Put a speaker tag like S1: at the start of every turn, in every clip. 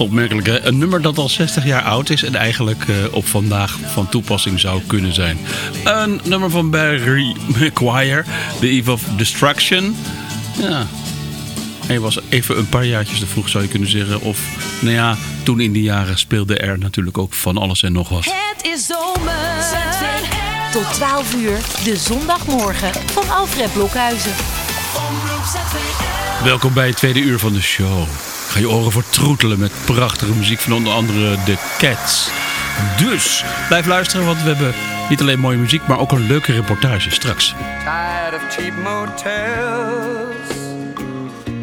S1: Opmerkelijk? Een nummer dat al 60 jaar oud is en eigenlijk eh, op vandaag van toepassing zou kunnen zijn. Een nummer van Barry McGuire, The Eve of Destruction. Ja, hij was even een paar jaartjes te vroeg zou je kunnen zeggen. Of, nou ja, toen in die jaren speelde er natuurlijk ook van alles en nog wat.
S2: Het is zomer. Tot 12 uur, de zondagmorgen van Alfred Blokhuizen.
S1: Welkom bij het tweede uur van de show. Ga je oren vertroetelen met prachtige muziek van onder andere The Cats. Dus blijf luisteren, want we hebben niet alleen mooie muziek, maar ook een leuke reportage straks.
S3: Tired of cheap motels,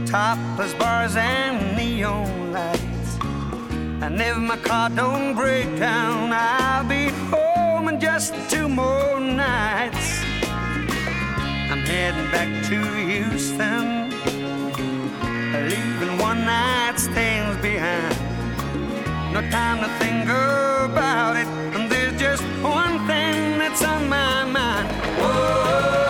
S3: topless bars and neon lights. And if my car don't break down, I'll be home in just two more nights. I'm heading back to Houston, leaving one night stands behind. No time to think about it, and there's just one thing that's on my mind. Oh,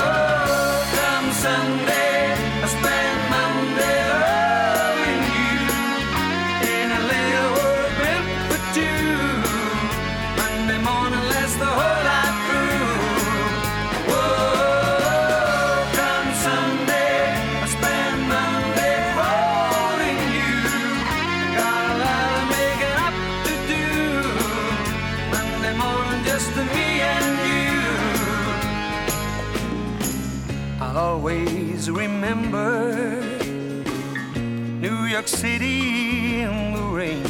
S3: York City in the rain.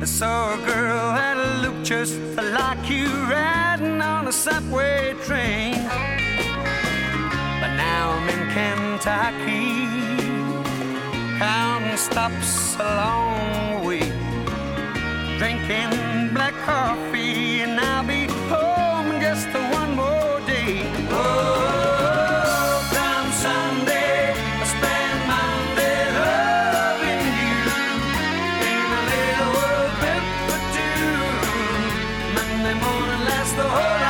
S3: I saw a girl that looked just like you riding on a subway train. But now I'm in Kentucky, counting stops along the way, drinking black coffee, and I'll be last the whole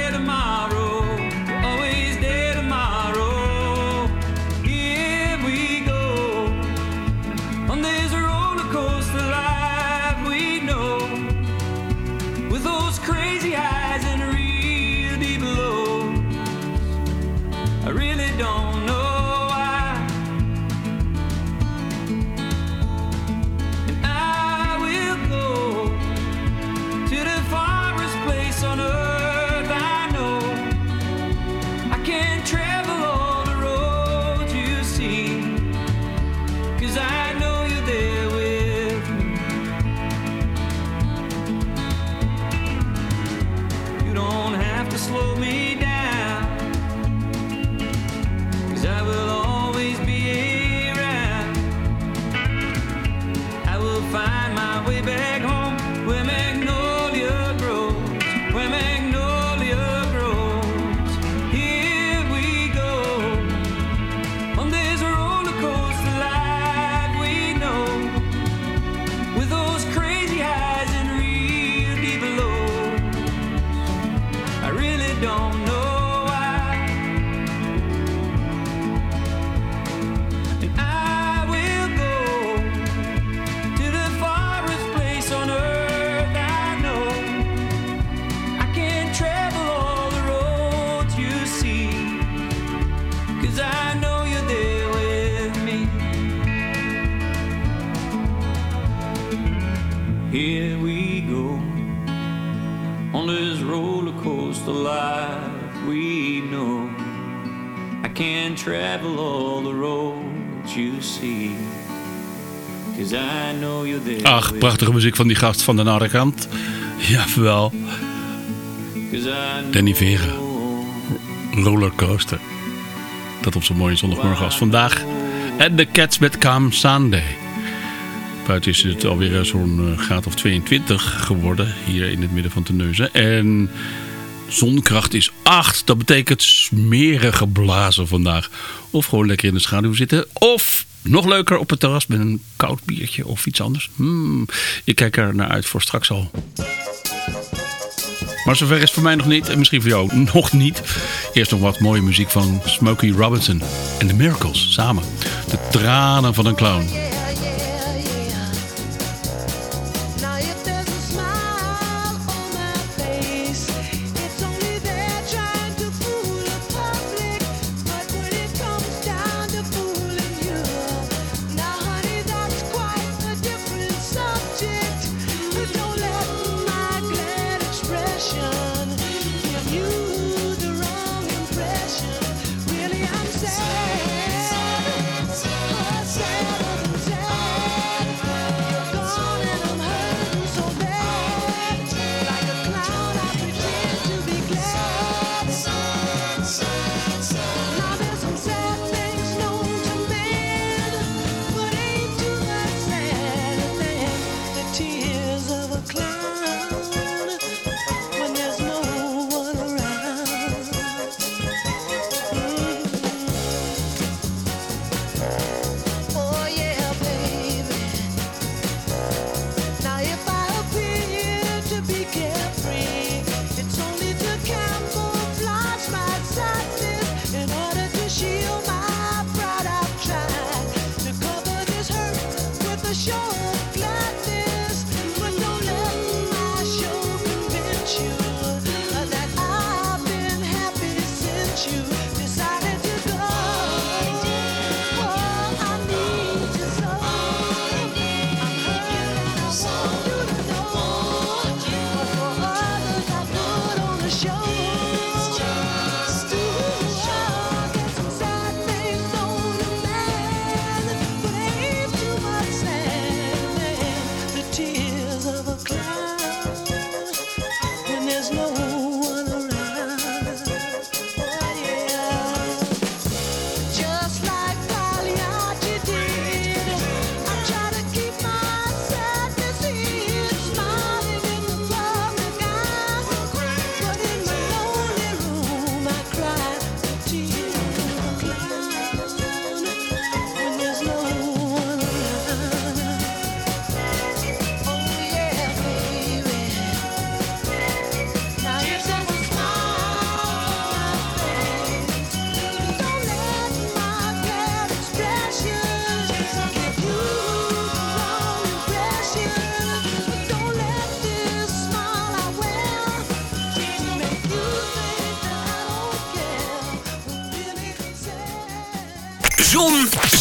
S1: prachtige muziek van die gast van de
S4: narrekant. Jawel.
S1: Danny Vera.
S5: Rollercoaster. Dat op zo'n mooie zondagmorgen als vandaag. En de Cats met Calm Sunday. Buiten is het alweer zo'n eh, graad of 22 geworden. Hier in het midden van Teneuzen. En zonkracht is 8. Dat betekent smerige blazen vandaag. Of gewoon lekker in de schaduw zitten. Of nog leuker op het terras met een koud biertje of iets anders. Je ik kijk er naar uit voor straks al. Maar zover is het voor mij nog niet. En misschien voor jou nog niet. Eerst nog wat mooie muziek van Smokey Robinson en The Miracles samen. De tranen van een clown.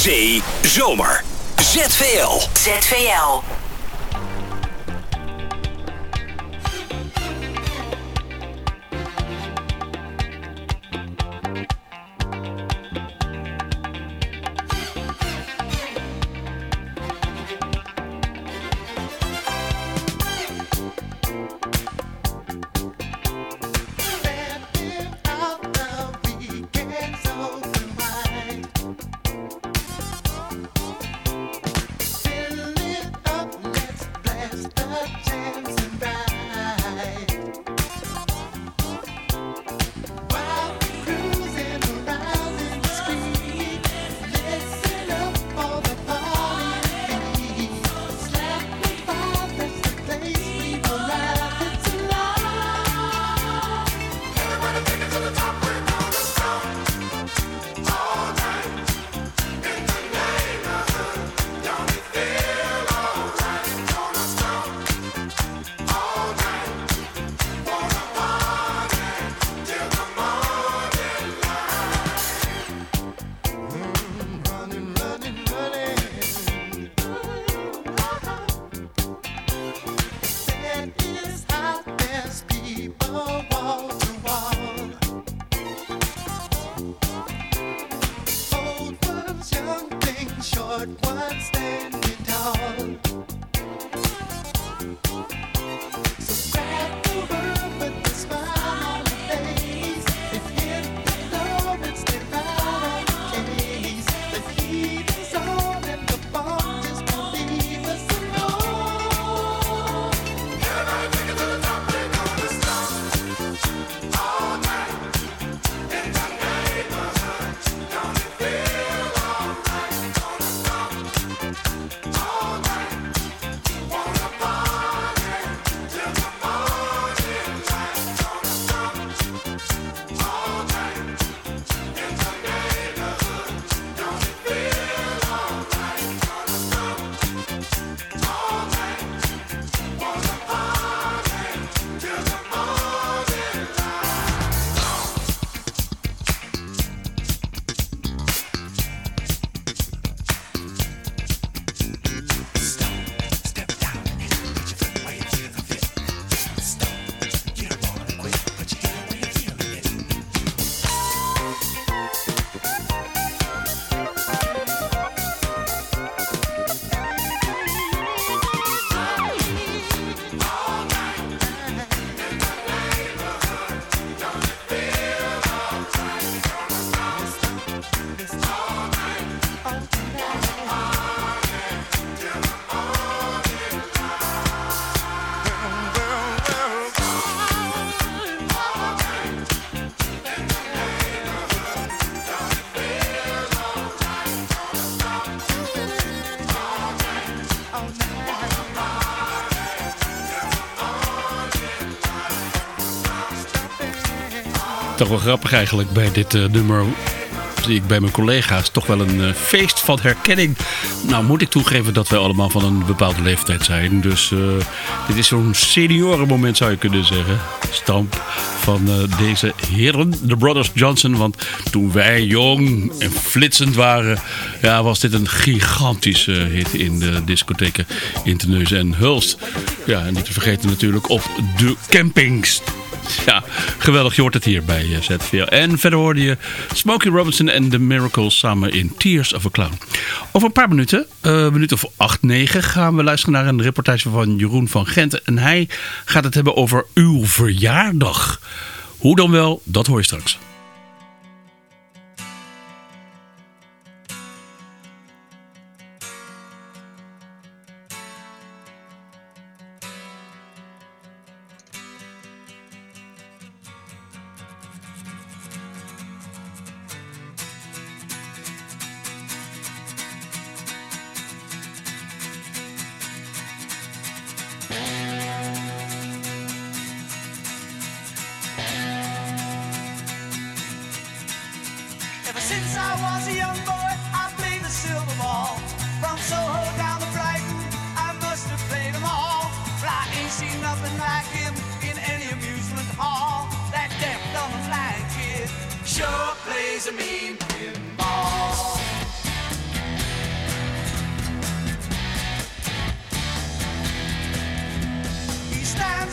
S6: Zee, zomer. ZVL.
S2: ZVL.
S1: Toch wel grappig eigenlijk bij dit eh, nummer. Zie ik bij mijn collega's toch wel een eh, feest van herkenning. Nou moet ik toegeven dat wij allemaal van een bepaalde leeftijd zijn. Dus eh, dit is zo'n seniorenmoment zou je kunnen zeggen. Stamp van deze heren, de Brothers Johnson. Want toen wij jong en flitsend waren, ja, was dit een gigantische hit in de discotheken in en Hulst. Ja, en niet te vergeten natuurlijk op de campings. Ja, geweldig. Je hoort het hier bij eh, ZVL. En verder hoorde je Smokey Robinson en The Miracles samen in Tears of a Clown. Over een paar minuten, uh, minuut of acht, negen, gaan we luisteren naar een reportage van Jeroen van Gent. En hij gaat het hebben over uw verjaardag. Hoe dan wel, dat hoor je straks.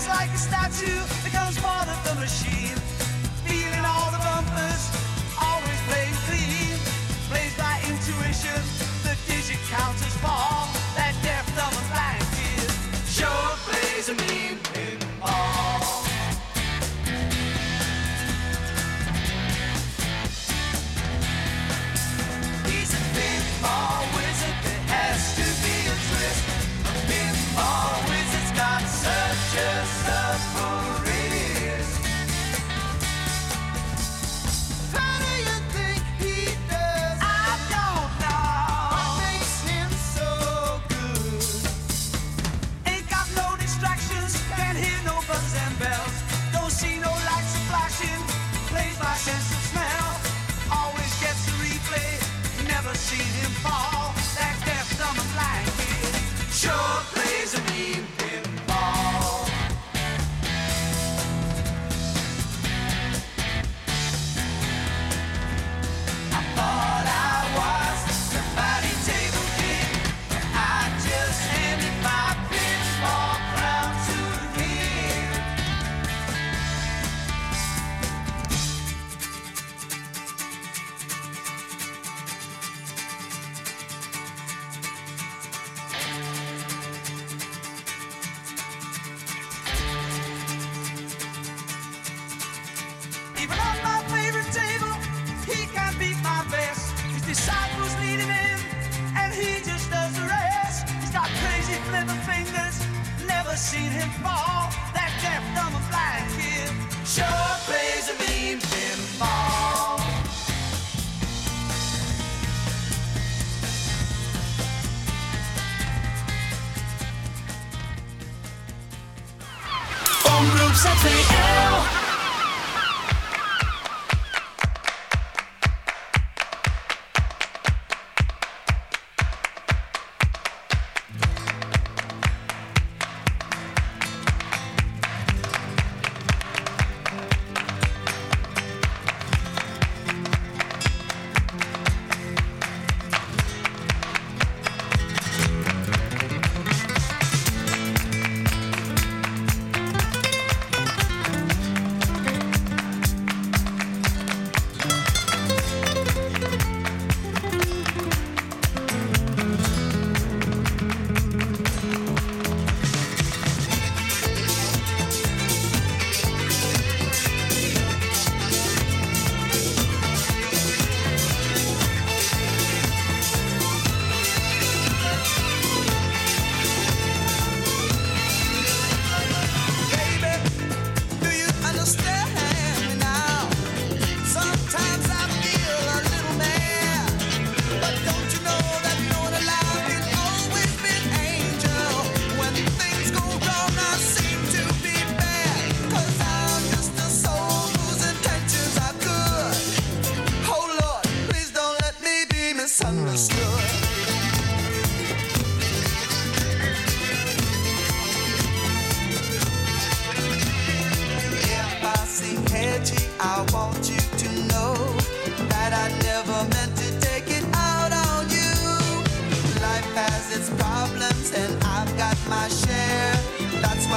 S7: Like a statue, becomes part of the machine.
S8: ZVL.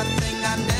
S7: Thing I never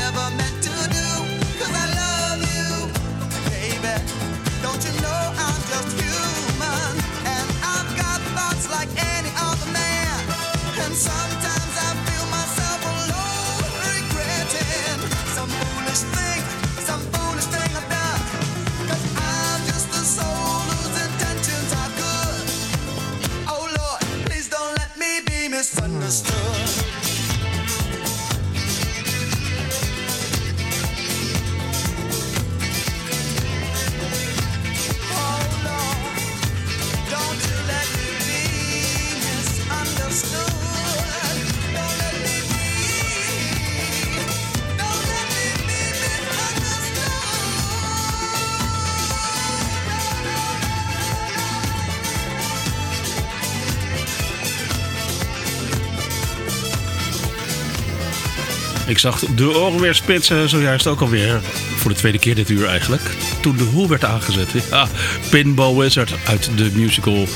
S1: Ik zag de oren weer spitsen zojuist ook alweer. Voor de tweede keer dit uur eigenlijk. Toen de hoe werd aangezet. Ja, Pinball Wizard uit de musical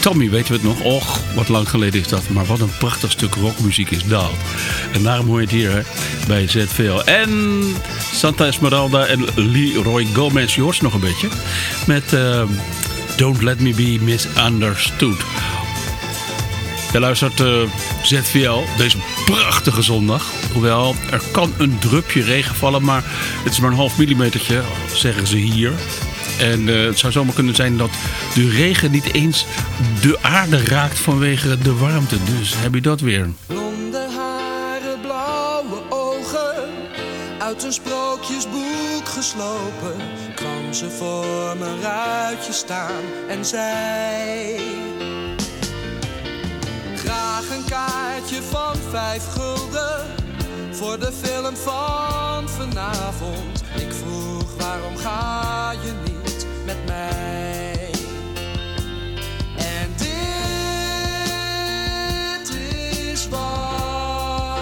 S1: Tommy, weten we het nog? Och, wat lang geleden is dat. Maar wat een prachtig stuk rockmuziek is dat. En daarom hoor je het hier bij ZVL. En Santa Esmeralda en Leroy Gomez. Je nog een beetje. Met eh, Don't Let Me Be Misunderstood. Je luistert eh, ZVL deze prachtige zondag. Hoewel, er kan een drupje regen vallen, maar het is maar een half millimetertje, zeggen ze hier. En eh, het zou zomaar kunnen zijn dat de regen niet eens de aarde raakt vanwege de warmte. Dus heb je dat weer.
S7: Blonde haren, blauwe ogen, uit een sprookjesboek geslopen, kwam ze voor mijn ruitje staan en zei: Graag een kaartje van vijf gulden voor de film van vanavond. Ik vroeg waarom ga je niet met mij? En dit is wat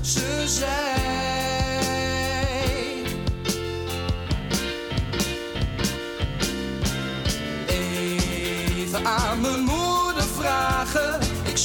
S7: ze zei. Aan mijn moeder vragen,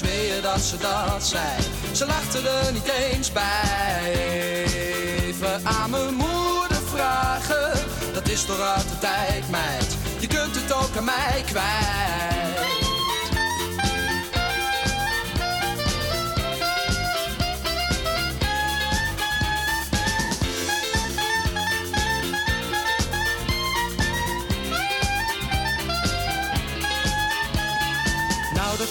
S7: Zweer dat ze dat zei. Ze lachte er niet eens bij. Even aan mijn moeder vragen. Dat is toch uit de tijd, meid. Je kunt het ook aan mij kwijt.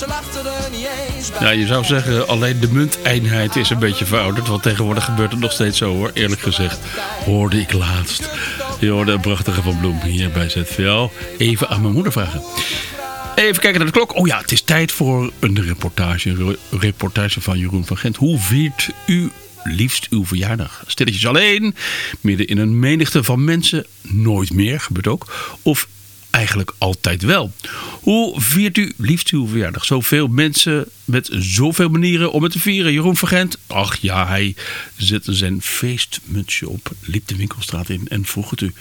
S7: Ze lachte er niet eens bij.
S1: Ja, je zou zeggen, alleen de munteenheid is een beetje verouderd. Want tegenwoordig gebeurt het nog steeds zo hoor, eerlijk gezegd. Hoorde ik laatst. Je hoorde prachtige van Bloem hier bij ZVL. Even aan mijn moeder vragen. Even kijken naar de klok. Oh ja, het is tijd voor een reportage. Een reportage van Jeroen van Gent. Hoe viert u liefst uw verjaardag? Stilletjes alleen, midden in een menigte van mensen. Nooit meer, gebeurt ook. Of eigenlijk altijd wel. Hoe viert u liefst uw verjaardag? Zoveel mensen met zoveel manieren om het te vieren. Jeroen Vergent, ach ja, hij zette zijn feestmutsje op, liep de winkelstraat in en vroeg het u.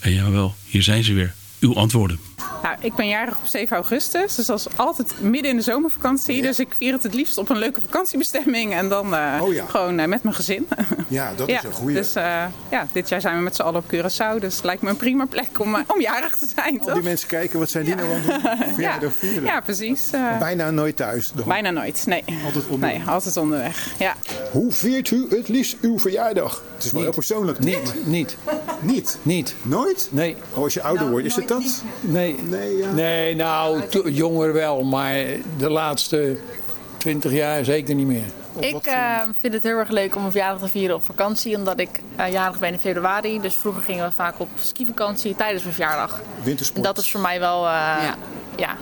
S1: En jawel, hier zijn ze weer. Uw antwoorden.
S9: Nou, ik ben jarig op 7 augustus, dus dat is altijd midden in de zomervakantie. Dus ik vier het het liefst op een leuke vakantiebestemming en dan eh,
S10: Oh ja.
S9: gewoon eh, met mijn gezin.
S10: Ja, dat
S9: ja,
S10: is een goeie.
S9: Dus eh, ja, dit jaar zijn we met z'n allen op Curaçao, dus het lijkt me een prima plek om, om jarig te zijn,
S10: Al
S9: toch?
S10: die mensen kijken, wat zijn die nou aan het doen? vieren.
S9: ja, precies.
S10: Bijna nooit thuis. De-
S9: bijna nooit, nee.
S10: Altijd onderweg.
S9: Nee, altijd onderweg, ja.
S10: Hoe viert u het liefst uw verjaardag? Het is wel heel persoonlijk.
S11: Niet, niet,
S10: Niet?
S11: niet.
S10: Nooit?
S11: Nee,
S10: Oh, als je ouder wordt, is het dat?
S11: nee.
S10: Nee, ja.
S11: Nee, nou, to- jonger wel, maar de laatste twintig jaar zeker niet meer.
S12: Ik eh, vind het heel erg leuk om een verjaardag te vieren op vakantie, omdat ik eh, jarig ben in februari. Dus vroeger gingen we vaak op skivakantie tijdens mijn verjaardag.
S10: Wintersport.
S12: En dat is voor mij wel, eh, ja.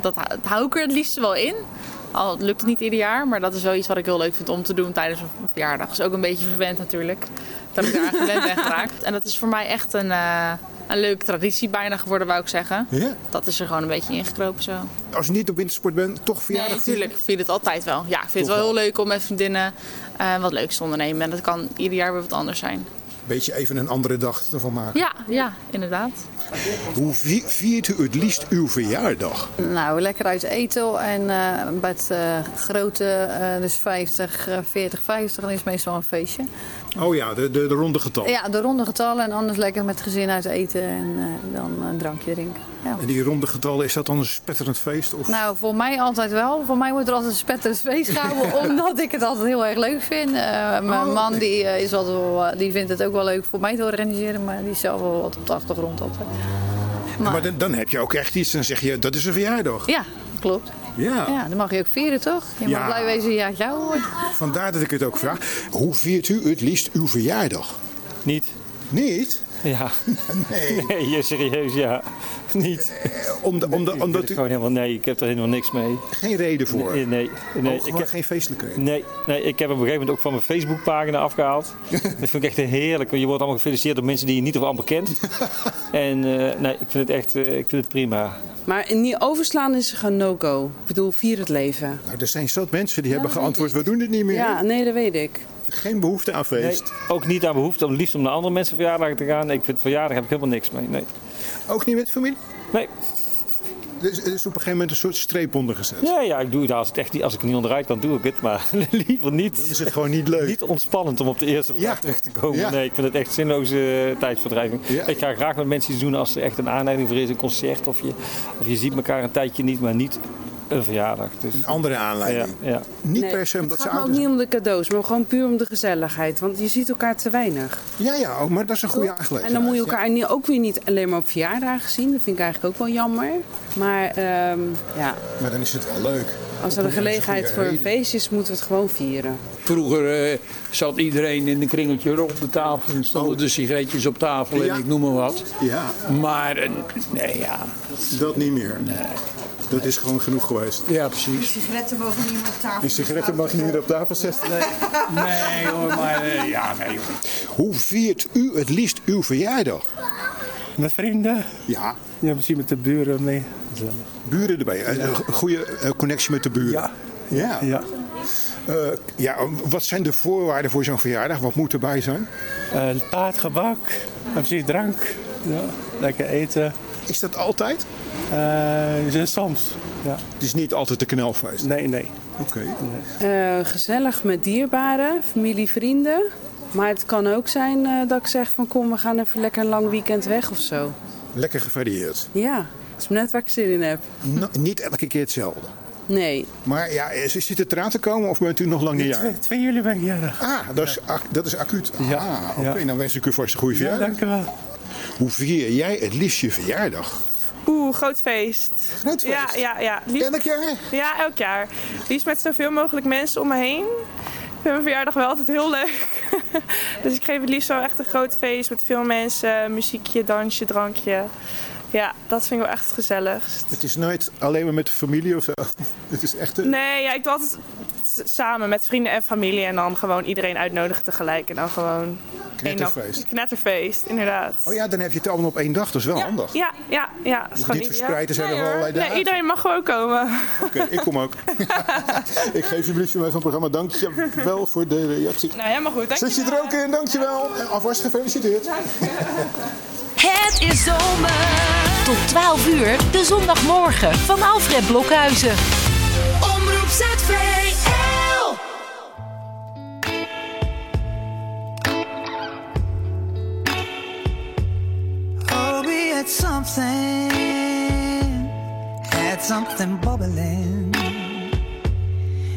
S12: dat, hou- dat hou ik er het liefst wel in. Al lukt het niet ieder jaar, maar dat is wel iets wat ik heel leuk vind om te doen tijdens mijn verjaardag. is ook een beetje verwend natuurlijk, dat ik daar aan gewend ben geraakt. En dat is voor mij echt een, eh, een leuke traditie bijna geworden, wou ik zeggen.
S10: Ja?
S12: Dat is er gewoon een beetje ingekropen zo.
S10: Als je niet op wintersport bent, toch verjaardag
S12: Nee, natuurlijk. Ik vind het altijd wel. Ja, ik vind
S10: Toch
S12: het wel
S10: wel.
S12: heel leuk om met vriendinnen eh, wat leuks te ondernemen. En dat kan ieder jaar weer wat anders zijn.
S10: Beetje even een andere dag ervan maken.
S12: Ja, ja, inderdaad.
S10: Hoe vi- viert u het liefst uw verjaardag?
S13: Nou, lekker uit eten en eh met eh, grote, eh, dus 50, eh, 40, 50, dan is het meestal een feestje.
S10: Oh ja, de, de, de ronde getal.
S13: Ja, de ronde getallen en anders lekker met het gezin uit eten en eh, dan een drankje drinken. Ja.
S10: En die ronde getallen, is dat dan een spetterend feest? Of?
S13: Nou, voor mij altijd wel. Voor mij wordt er altijd een spetterend feest gehouden, omdat ik het altijd heel erg leuk vind. Eh, mijn
S10: Oh,
S13: man die, eh, is altijd wel, die vindt het ook wel leuk voor mij te organiseren, maar die is zelf wel wat op de achtergrond altijd.
S10: maar dan, dan heb je ook echt iets, dan zeg je, dat is een verjaardag.
S13: Ja, klopt.
S10: Ja.
S13: Ja, dan mag je ook vieren, toch? Je
S10: Ja.
S13: mag blij wezen dat het jou wordt.
S10: Vandaar dat ik het ook vraag. Hoe viert u het liefst uw verjaardag?
S14: Niet.
S10: Niet?
S14: Ja.
S10: Nee.
S14: Nee, ja, serieus, ja. Niet.
S10: Om de, om de,
S14: Ik
S10: omdat u
S14: gewoon helemaal, nee, ik heb er helemaal niks mee.
S10: geen reden voor.
S14: Nee, nee. nee
S10: Oh,
S14: ik heb,
S10: geen feestelijkheid.
S14: nee, nee, ik heb op een gegeven moment ook van mijn Facebookpagina afgehaald. dat vind ik echt heerlijk, want je wordt allemaal gefeliciteerd door mensen die je niet of amper kent. en eh, nee, ik vind het echt eh, ik vind het prima.
S15: Maar niet overslaan is gewoon no-go. Ik bedoel, vier het leven.
S10: Nou, er zijn zat mensen die hebben geantwoord, we doen dit niet meer.
S15: Ja, nee, dat weet ik.
S10: Geen behoefte aan
S14: Nee,
S10: feest.
S14: ook niet aan behoefte om liefst om naar andere mensen verjaardagen te gaan. Ik vind verjaardag heb ik helemaal niks mee. Nee.
S10: Ook niet met familie?
S14: Nee.
S10: Dus er is op een gegeven moment een soort streep onder gezet.
S14: Ja, ja, ik doe het als, het echt niet, als ik niet onderuit kan, doe ik het. Maar liever niet.
S10: Dan is het gewoon niet leuk.
S14: Niet ontspannend om op de eerste vraag
S10: Ja.
S14: terug te komen.
S10: Ja.
S14: Nee, ik vind het echt zinloze eh, tijdsverdrijving.
S10: Ja.
S14: Ik ga graag met mensen iets doen als er echt een aanleiding voor is. Een concert of je, of je ziet elkaar een tijdje niet, maar niet een verjaardag. Dus,
S10: Een andere aanleiding.
S14: ja.
S10: Niet
S15: Nee,
S10: per se omdat
S15: het
S10: ze
S15: gaat me ook
S10: oud
S15: niet
S10: zijn.
S15: om de cadeaus, maar gewoon puur om de gezelligheid. Want je ziet elkaar te weinig.
S10: Ja, ja, ook, maar dat is een goede aangelegenheid.
S15: En dan moet je elkaar niet- ook weer niet alleen maar op verjaardagen zien. Dat vind ik eigenlijk ook wel jammer. Maar ehm, ja,
S10: Maar dan is het wel leuk.
S15: als er een gelegenheid voor een feest is, moeten we het gewoon vieren.
S11: Vroeger eh, zat iedereen in een kringeltje rond de tafel en stonden de sigaretjes op tafel
S10: Ja.
S11: en ik noem maar wat.
S10: Ja,
S11: Maar eh, nee, ja,
S10: dat niet meer. Dat is gewoon genoeg geweest.
S11: ja precies.
S16: Sigaretten mogen niet meer op tafel.
S10: Een sigaretten mag je niet meer op tafel zetten.
S11: Nee hoor, maar eh, ja, nee hoor.
S10: Hoe viert u het liefst uw verjaardag?
S14: Met vrienden?
S10: Ja,
S14: Ja, misschien met de buren mee.
S10: buren erbij. Een een goede eh, connectie met de buren.
S14: Ja.
S10: Ja.
S14: Ja.
S10: Eh, ja, wat zijn de voorwaarden voor zo'n verjaardag? Wat moet erbij zijn?
S14: Uh, taart, gebak, misschien drank. Ja. Lekker eten.
S10: Is dat altijd?
S14: Uh, soms. Ja.
S10: Het is niet altijd de knelfeest.
S14: Nee, nee.
S10: Oké.
S15: Eh, gezellig met dierbaren, familie, vrienden. Maar het kan ook zijn eh, dat ik zeg van kom, we gaan even lekker een lang weekend weg of zo.
S10: Lekker gevarieerd.
S15: Ja, dat is net waar ik zin in heb.
S10: No- niet elke keer hetzelfde.
S15: Nee,
S10: Maar ja, is- zit het eraan te komen of bent u nog lang niet jaar?
S14: 2 juli ben ik jarig.
S10: Ah, dat is, ac- dat is acuut.
S14: Ja,
S10: Ah, oké.
S14: ja.
S10: Dan wens ik u vast een goede
S14: Ja,
S10: verjaardag.
S14: dank u wel.
S10: Hoe vier jij het liefst je verjaardag?
S17: Oeh, groot feest.
S10: Groot feest?
S17: Ja, ja, ja. Liefst,
S10: Elk jaar?
S17: ja, elk jaar. Liefst met zoveel mogelijk mensen om me heen. Ik vind mijn verjaardag wel altijd heel leuk. dus ik geef het liefst wel echt een groot feest met veel mensen. Muziekje, dansje, drankje. Ja, dat vind ik wel echt het gezelligst.
S10: Het is nooit alleen maar met de familie of zo. Het is echt een...
S17: Nee, ja, ik doe altijd samen met vrienden en familie. En dan gewoon iedereen uitnodigen tegelijk. En dan gewoon
S10: knetterfeest.
S17: Een knetterfeest, inderdaad.
S10: Oh ja, dan heb je het allemaal op één dag. Dat is wel handig.
S17: Ja, ja, ja. Is
S10: niet
S17: niet-
S10: verspreid te zijn
S17: nee,
S10: over
S17: hoor.
S10: allerlei
S17: Nee,
S10: dagen.
S17: iedereen mag gewoon komen.
S10: Oké, ik kom ook. ik geef je briefje mee van het programma. Dank je wel voor de reactie.
S17: Nou, helemaal goed.
S10: Zit je er ook in? Dankjewel. En alvast gefeliciteerd.
S2: Het is zomer. Tot 12 uur, de zondagmorgen van Alfred Blokhuizen. Omroep ZVL.
S5: Oh, we had something, had something bubbling.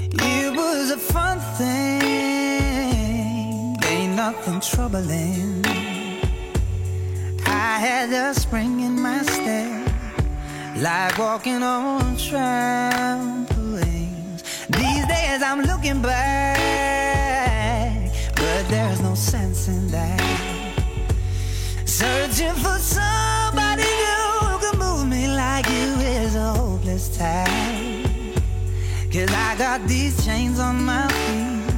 S5: It was a fun thing, ain't nothing troubling. I had a spring in my step, like walking on trampolines. These days I'm looking back, but there's no sense in that. Searching for somebody who can move me like you is a hopeless task. Cause I got these chains on my feet,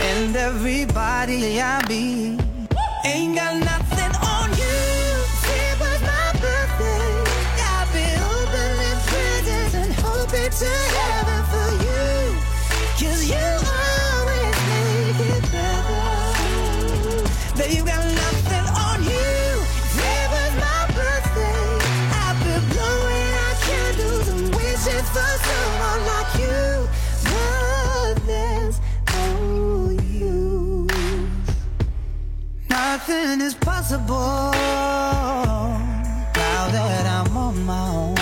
S5: and everybody I be ain't got nothing Nothing is possible now that I'm on my own.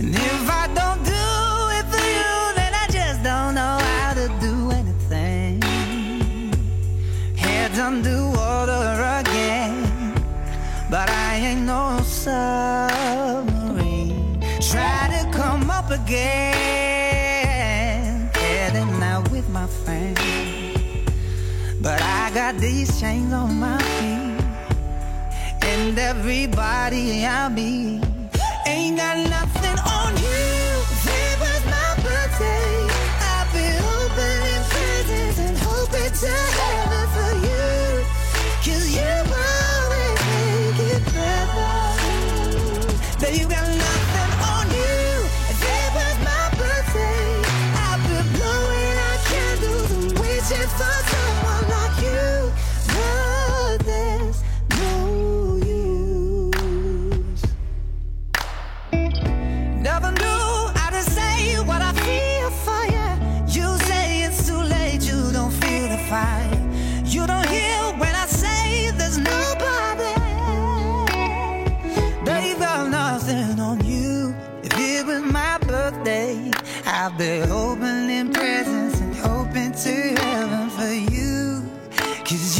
S5: And if I don't do it for you, then I just don't know how to do anything. Heads under water again, but I ain't no submarine. Try to come up again, heading out with my friends. But I got these chains on my everybody I be ain't got nothing my birthday, I'd be opening presents and hoping to heaven for you. Cause you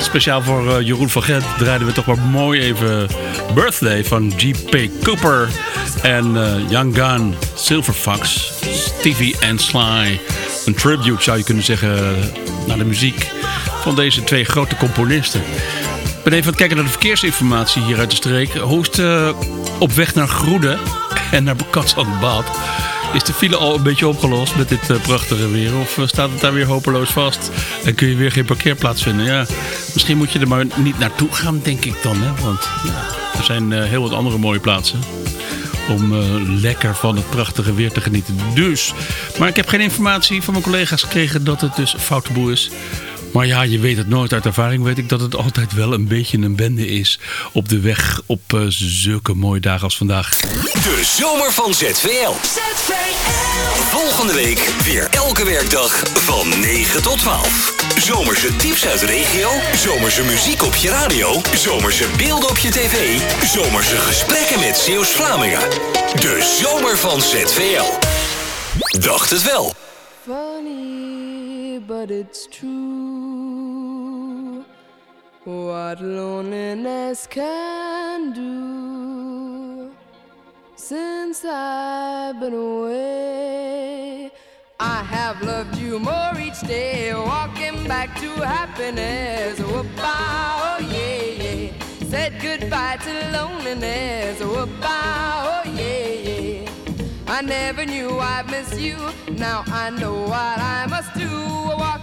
S1: Speciaal voor eh, Jeroen van Gent draaiden we toch maar mooi even Birthday van G.P. Cooper en eh, Young Gun, Silver Fox, Stevie en Sly. Een tribute zou je kunnen zeggen naar de muziek van deze twee grote componisten. Ik ben even aan het kijken naar de verkeersinformatie hier uit de streek. Hoe is het eh, op weg naar Groene en naar Katzandbad? Is de file al een beetje opgelost met dit eh, prachtige weer? Of eh, staat het daar weer hopeloos vast? En kun je weer geen parkeerplaats vinden? Ja, misschien moet je er maar niet naartoe gaan, denk ik dan. Hè? Want ja, er zijn eh, heel wat andere mooie plaatsen om lekker van het prachtige weer te genieten. Dus, maar ik heb geen informatie van mijn collega's gekregen dat het dus foute boel is. Maar ja, je weet het nooit. Uit ervaring weet ik dat het altijd wel een beetje een bende is op de weg op eh, zulke mooie dagen als vandaag.
S6: De zomer van ZVL. Volgende week weer elke werkdag van 9 tot 12. Zomerse tips uit de regio. Zomerse muziek op je radio. Zomerse beelden op je tv. Zomerse gesprekken met Zeeuws-Vlamingen. De zomer van ZVL. Dacht het wel.
S18: Funny, but it's true. What loneliness can do. Since I've been away, I have loved you more each day. Walking back to happiness. Whoop-ah, oh yeah, yeah. Said goodbye to loneliness. Whoop-ah, oh yeah, yeah. I never knew I'd miss you. Now I know what I must do.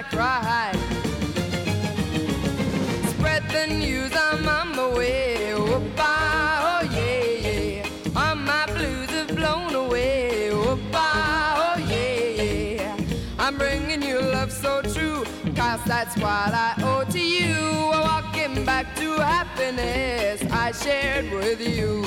S18: I cried. Spread the news, I'm on my way. Bye, oh yeah, yeah. All my blues have blown away. Bye, oh yeah, yeah. I'm bringing you love so true, cause that's what I owe to you. Walking back to happiness I shared with you.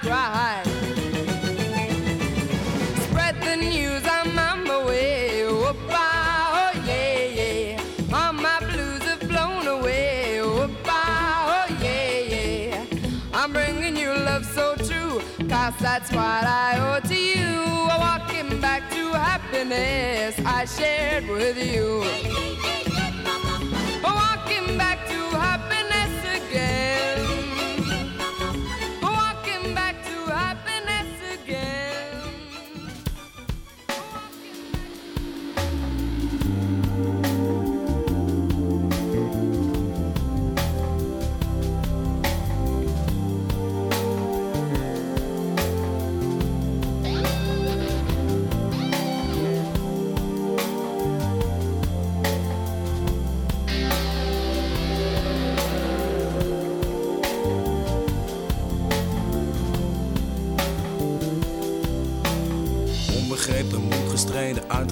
S18: Cried. Spread the news, I'm on my way. Oh, bye, oh yeah, yeah. All my blues have blown away. Oh, bye, oh yeah, yeah. I'm bringing you love so true, cause that's what I owe to you. Walking back to happiness I shared with you.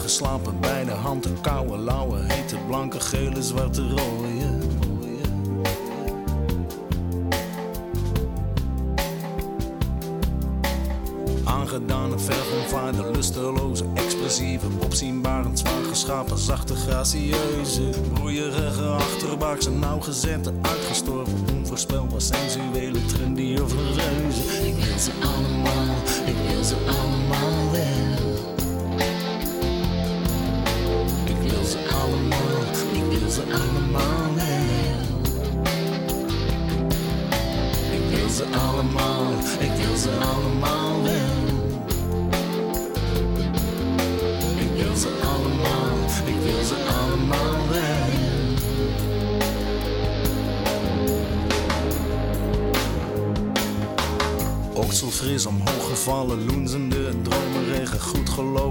S19: Uitgeslapen bij de hand. Een koude, lauwe, hete, blanke, gele, zwarte, rode. Aangedane, veromvaarde, lusteloze, expressieve, opzienbarend, zwaar geschapen, zachte, gracieuze, broeierige, achterbaakse, nauwgezette, uitgestorven, onvoorspelbaar, sensuele, trendy of reuze. Ik wil ze allemaal, ik wil ze allemaal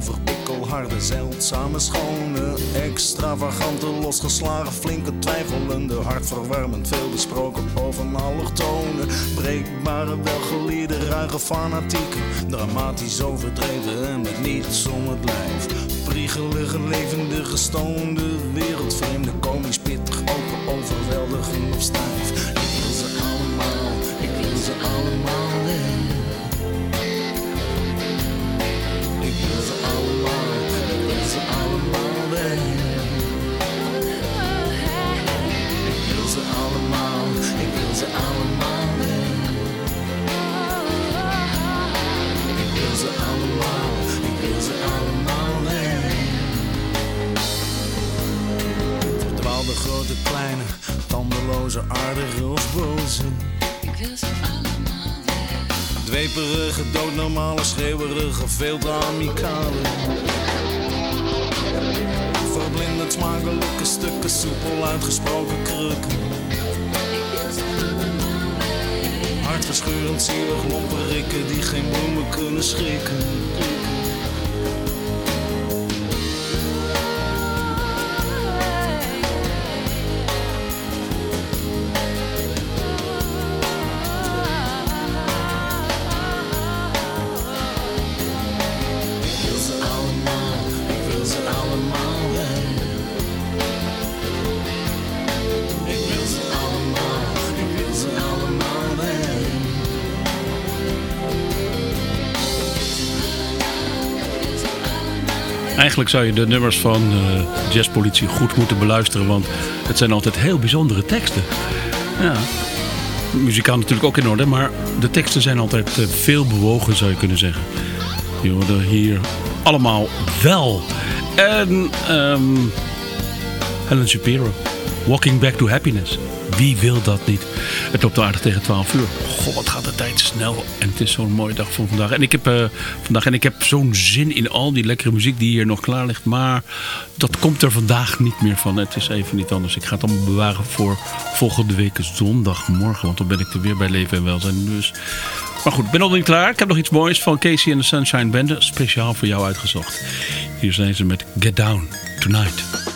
S19: goed gelovig, pikkelharde, zeldzame schone, extravagante, losgeslagen, flinke, twijfelende, hartverwarmend, veel besproken breekbare, welgeleerde, ruige fanatieken, dramatisch overdreven en met niets om het lijf, priegelige, levende, gestoonde, wereldvreemde, komisch, veel te amicale. Verblindend smakelijke stukken, soepel uitgesproken krukken. Hartverscheurend, zielig, lompe rikken die geen bloemen kunnen schikken.
S1: Eigenlijk zou je de nummers van eh, Jazzpolitie goed moeten beluisteren, want het zijn altijd heel bijzondere teksten. Ja. Muzikaal natuurlijk ook in orde, maar de teksten zijn altijd eh, veel bewogen, zou je kunnen zeggen. Je hoorde hier allemaal wel. En ehm Helen Shapiro, Walking Back to Happiness. Wie wil dat niet? Het loopt aardig tegen 12 uur. Goh, wat gaat de tijd snel. En het is zo'n mooie dag voor vandaag. En ik heb, eh, vandaag, en ik heb zo'n zin in al die lekkere muziek die hier nog klaar ligt. Maar dat komt er vandaag niet meer van. Het is even niet anders. Ik ga het allemaal bewaren voor volgende week zondagmorgen. Want dan ben ik er weer bij Leven en Welzijn. Dus... Maar goed, ik ben niet klaar. Ik heb nog iets moois van Casey en de Sunshine Band. Speciaal voor jou uitgezocht. Hier zijn ze met Get Down Tonight.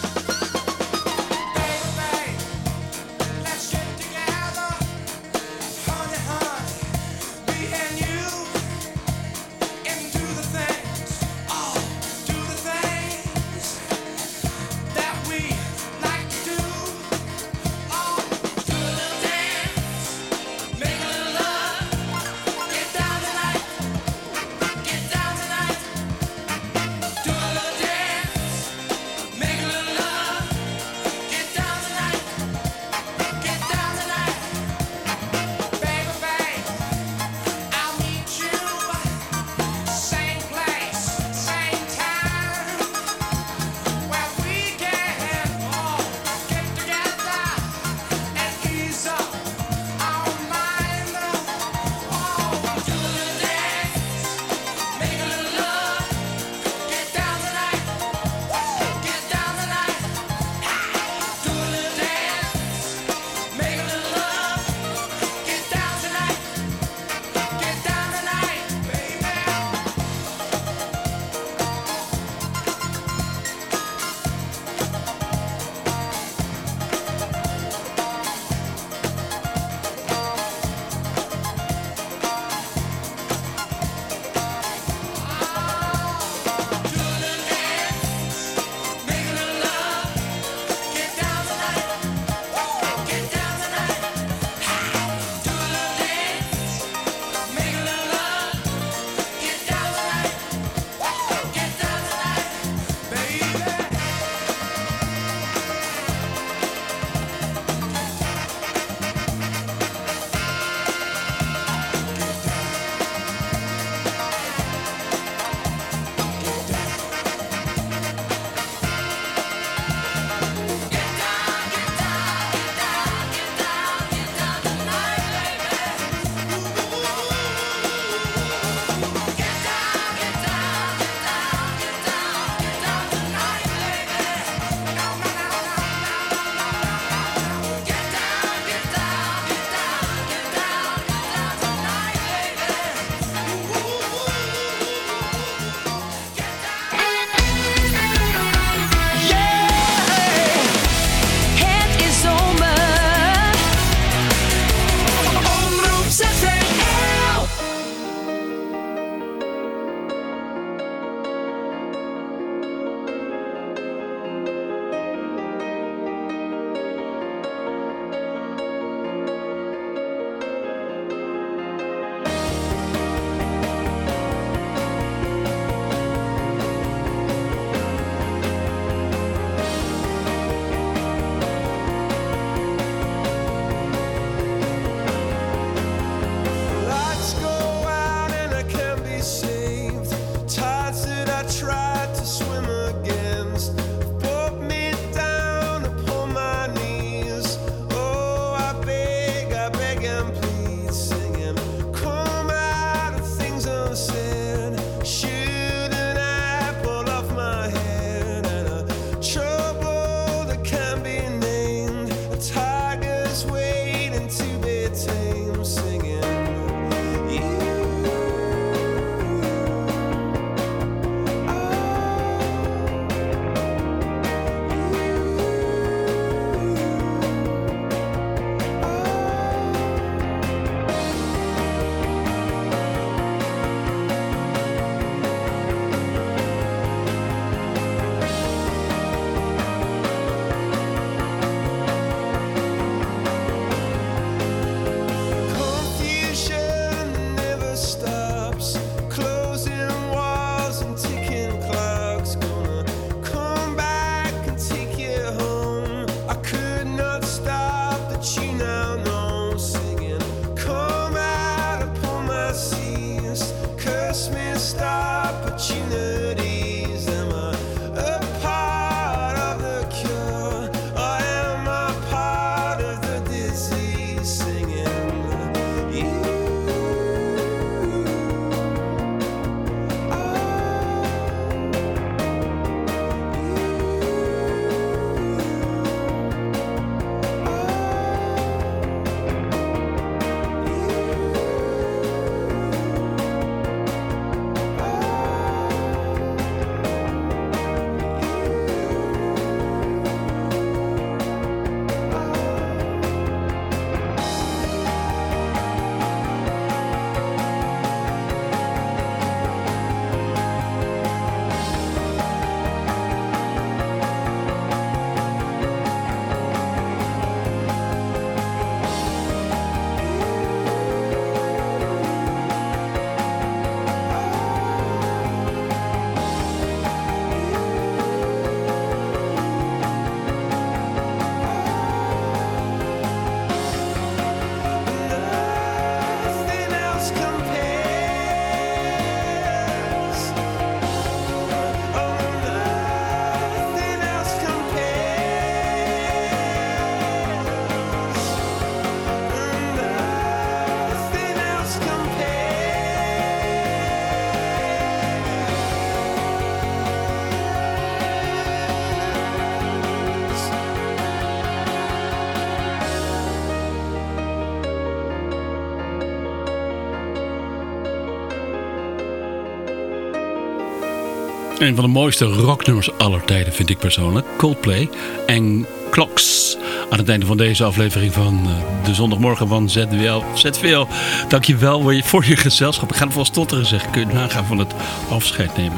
S1: Een van de mooiste rocknummers aller tijden vind ik persoonlijk. Coldplay en Clocks. Aan het einde van deze aflevering van eh, de zondagmorgen van ZWL. ZVL, dankjewel voor je, voor je gezelschap. Ik ga er vast stotteren zeggen. Kun je nagaan van het afscheid nemen.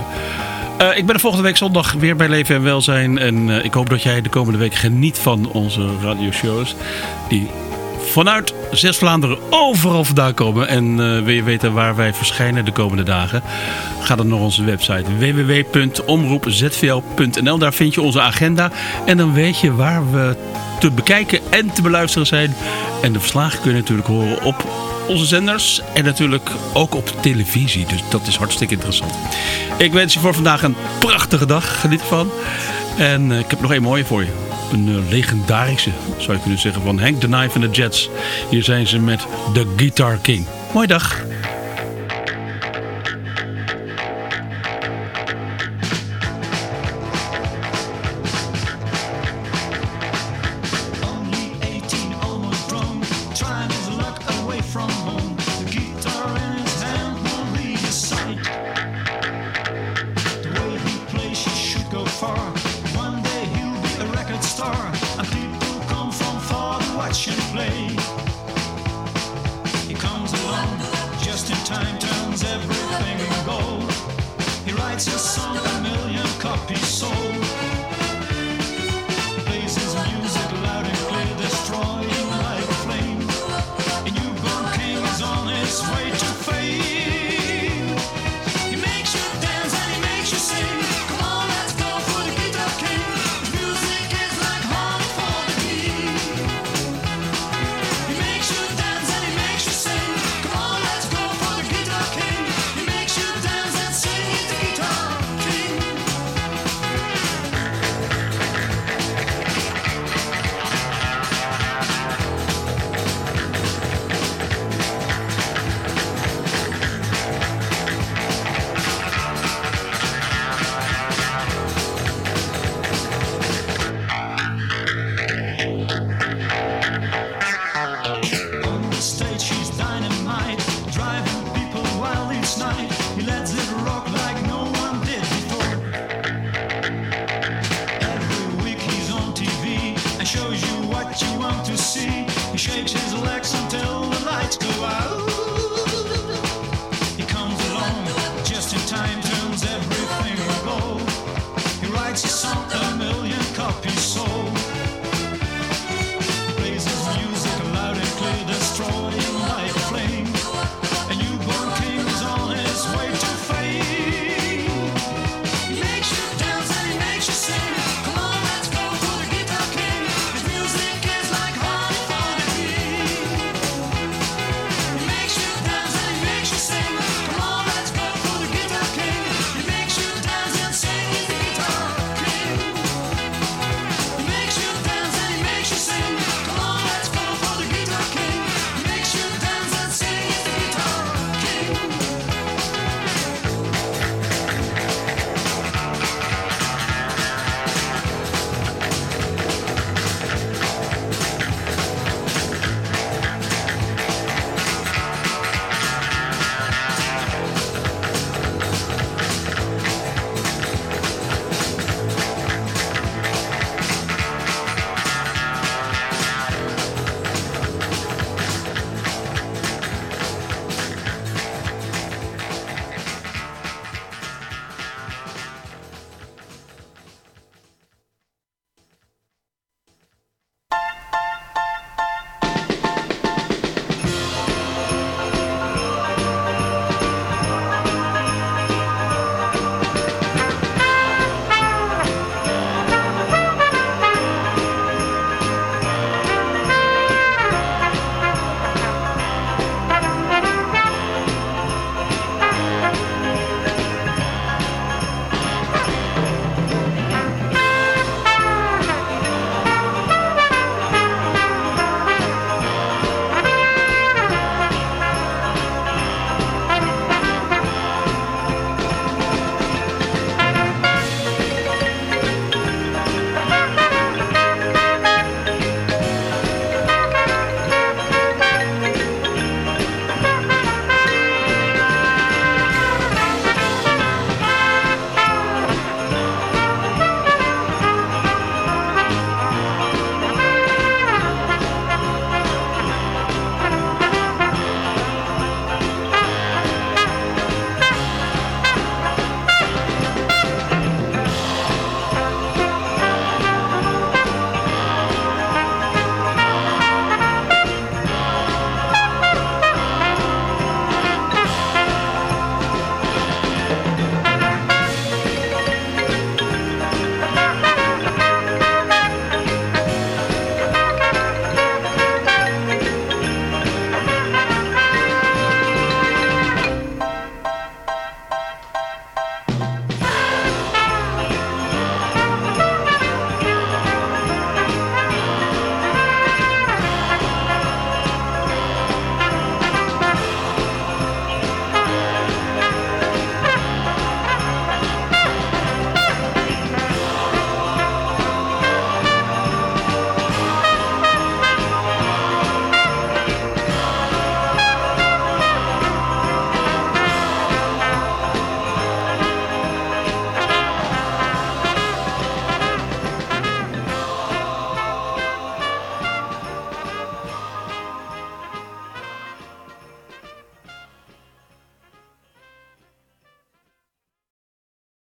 S1: Eh, ik ben er volgende week zondag weer bij Leven en Welzijn. En eh, ik hoop dat jij de komende week geniet van onze radioshows. Die vanuit Zes-Vlaanderen overal vandaan komen. En wil je weten waar wij verschijnen de komende dagen? Ga dan naar onze website www.omroepzvl.nl. Daar vind je onze agenda. En dan weet je waar we te bekijken en te beluisteren zijn. En de verslagen kun je natuurlijk horen op onze zenders. En natuurlijk ook op televisie. Dus dat is hartstikke interessant. Ik wens je voor vandaag een prachtige dag. Geniet ervan. En eh, ik heb nog één mooie voor je. Een eh, legendarische, zou je kunnen zeggen, van Hank the Knife and the Jets. Hier zijn ze met The Guitar King. Mooi dag.